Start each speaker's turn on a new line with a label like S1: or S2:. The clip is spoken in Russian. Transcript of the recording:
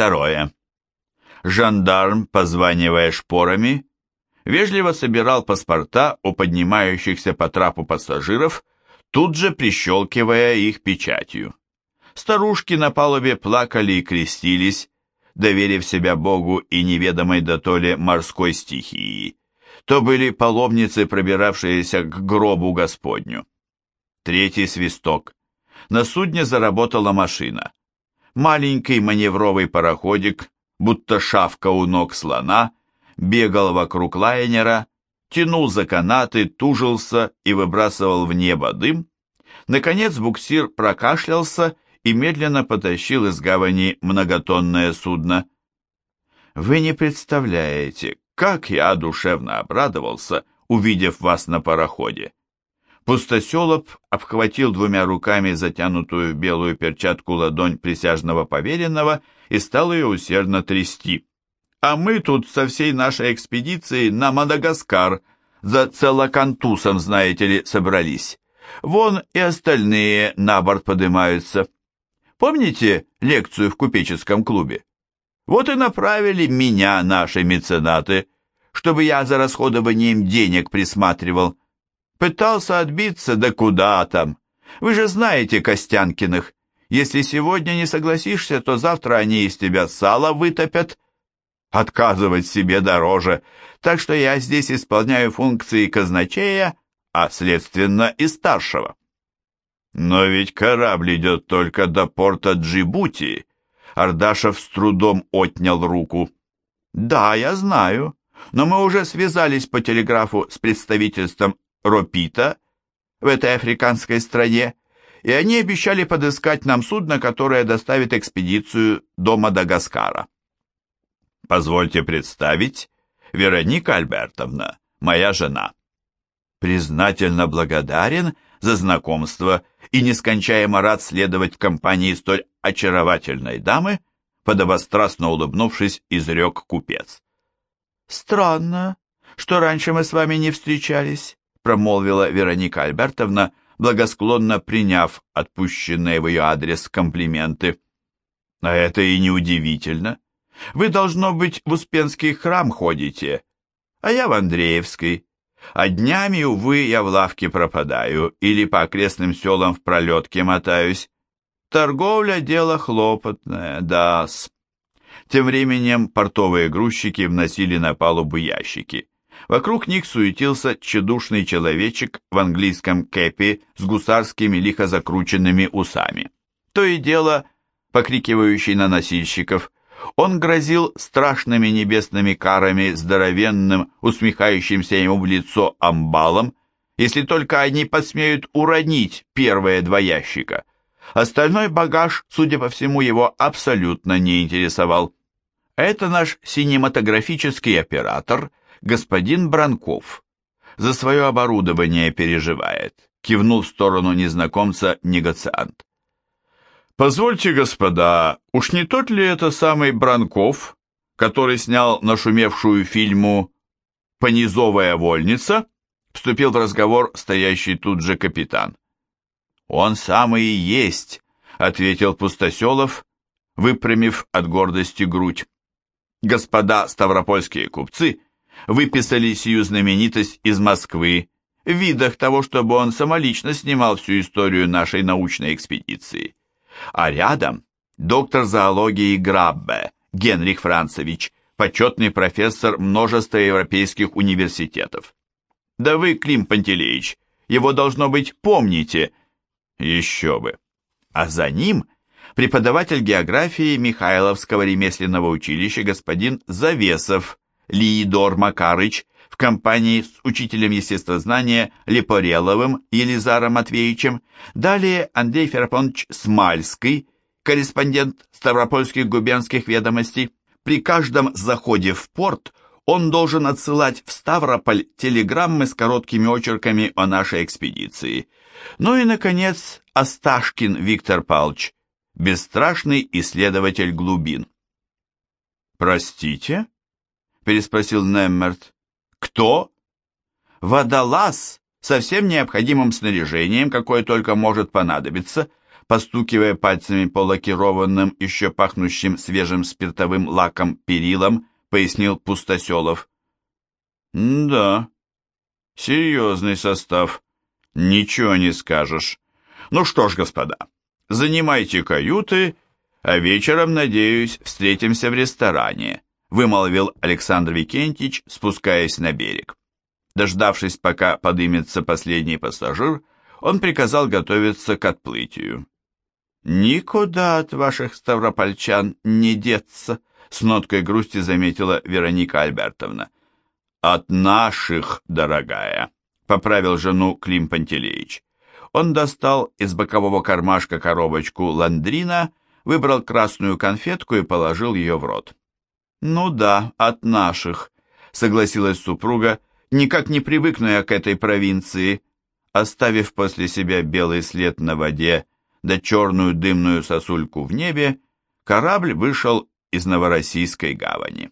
S1: Второе. Жандарм, позванивая шпорами, вежливо собирал паспорта у поднимающихся по трапу пассажиров, тут же прищелкивая их печатью. Старушки на палубе плакали и крестились, доверив себя Богу и неведомой дотоле морской стихии. То были паломницы, пробиравшиеся к гробу Господню. Третий свисток. На судне заработала машина. Маленький маневровый пароходик, будто шавка у ног слона, бегал вокруг лайнера, тянул за канаты, тужился и выбрасывал в небо дым. Наконец буксир прокашлялся и медленно потащил из гавани многотонное судно. Вы не представляете, как я душевно обрадовался, увидев вас на пароходе. Пустоселоб обхватил двумя руками затянутую белую перчатку ладонь присяжного поверенного и стал ее усердно трясти. А мы тут со всей нашей экспедицией на Мадагаскар за целокантусом, знаете ли, собрались. Вон и остальные на борт поднимаются. Помните лекцию в купеческом клубе? Вот и направили меня наши меценаты, чтобы я за расходованием денег присматривал. Пытался отбиться, да куда там. Вы же знаете Костянкиных. Если сегодня не согласишься, то завтра они из тебя сало вытопят. Отказывать себе дороже. Так что я здесь исполняю функции казначея, а, следственно, и старшего. Но ведь корабль идет только до порта Джибути. Ардашев с трудом отнял руку. Да, я знаю, но мы уже связались по телеграфу с представительством Ропита в этой африканской стране, и они обещали подыскать нам судно, которое доставит экспедицию до Мадагаскара. Позвольте представить, Вероника Альбертовна, моя жена. Признательно благодарен за знакомство и нескончаемо рад следовать в компании столь очаровательной дамы, подобострастно улыбнувшись, изрек купец. «Странно, что раньше мы с вами не встречались», промолвила Вероника Альбертовна, благосклонно приняв отпущенные в ее адрес комплименты. «А это и не удивительно. Вы, должно быть, в Успенский храм ходите, а я в Андреевский. А днями, увы, я в лавке пропадаю или по окрестным селам в пролетке мотаюсь. Торговля — дело хлопотное, да-с». Тем временем портовые грузчики вносили на палубу ящики. Вокруг них суетился тщедушный человечек в английском кэпе с гусарскими лихо закрученными усами. То и дело, покрикивающий на носильщиков, он грозил страшными небесными карами здоровенным, усмехающимся ему в лицо амбалом, если только они посмеют уронить первые два ящика. Остальной багаж, судя по всему, его абсолютно не интересовал. Это наш синематографический оператор, господин Бранков. За свое оборудование переживает, кивнул в сторону незнакомца негациант. «Позвольте, господа, уж не тот ли это самый Бранков, который снял нашумевшую фильму «Понизовая вольница»?» Вступил в разговор стоящий тут же капитан. «Он самый и есть», — ответил Пустоселов, выпрямив от гордости грудь. «Господа ставропольские купцы выписали сию знаменитость из Москвы в видах того, чтобы он самолично снимал всю историю нашей научной экспедиции. А рядом доктор зоологии Граббе Генрих Францевич, почетный профессор множества европейских университетов. Да вы, Клим Пантелеич, его, должно быть, помните. Еще бы. А за ним преподаватель географии Михайловского ремесленного училища господин Завесов Лиидор Макарыч в компании с учителем естествознания Лепореловым Елизаром Матвеевичем, далее Андрей Ферапонович Смальский, корреспондент Ставропольских губернских ведомостей. При каждом заходе в порт он должен отсылать в Ставрополь телеграммы с короткими очерками о нашей экспедиции. Ну и, наконец, Осташкин Виктор Павлович, бесстрашный исследователь глубин. «Простите?» Переспросил Неммерт. «Кто?» «Водолаз со всем необходимым снаряжением, какое только может понадобиться, постукивая пальцами по лакированным, еще пахнущим свежим спиртовым лаком перилам, пояснил Пустоселов. «Да, серьезный состав. Ничего не скажешь. Ну что ж, господа, занимайте каюты, а вечером, надеюсь, встретимся в ресторане», вымолвил Александр Викентьевич, спускаясь на берег. Дождавшись, пока подымется последний пассажир, он приказал готовиться к отплытию. «Никуда от ваших ставропольчан не деться», — с ноткой грусти заметила Вероника Альбертовна. «От наших, дорогая», — поправил жену Клим Пантелеич. Он достал из бокового кармашка коробочку ландрина, выбрал красную конфетку и положил ее в рот. «Ну да, от наших», — согласилась супруга, никак не привыкнуя к этой провинции, оставив после себя белый след на воде да черную дымную сосульку в небе, корабль вышел из Новороссийской гавани.